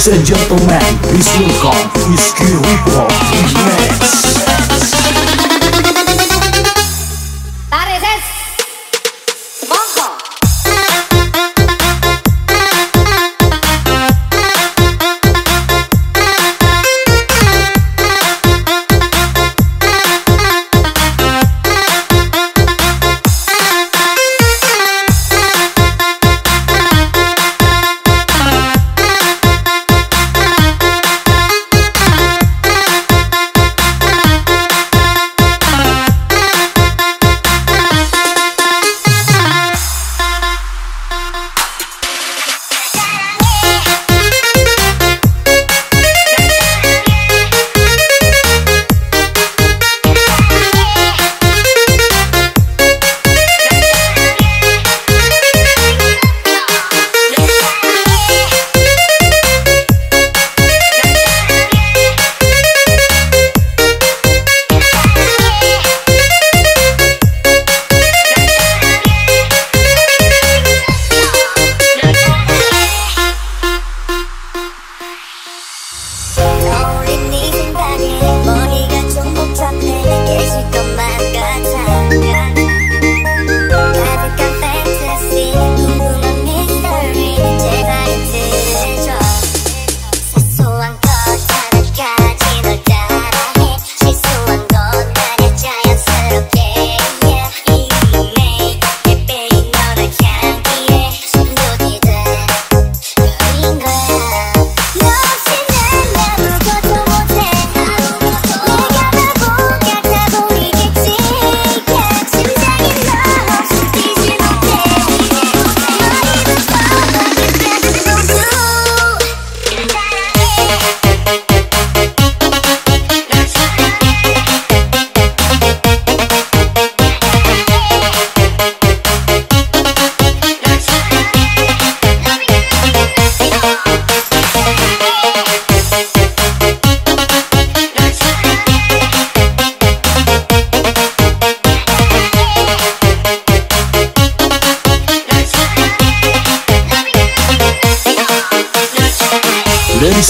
Ladies and gentlemen, please welcome Whiskey Hooper.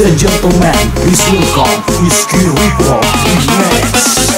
Ladies and gentlemen, please welcome Whiskey Rico in Mix.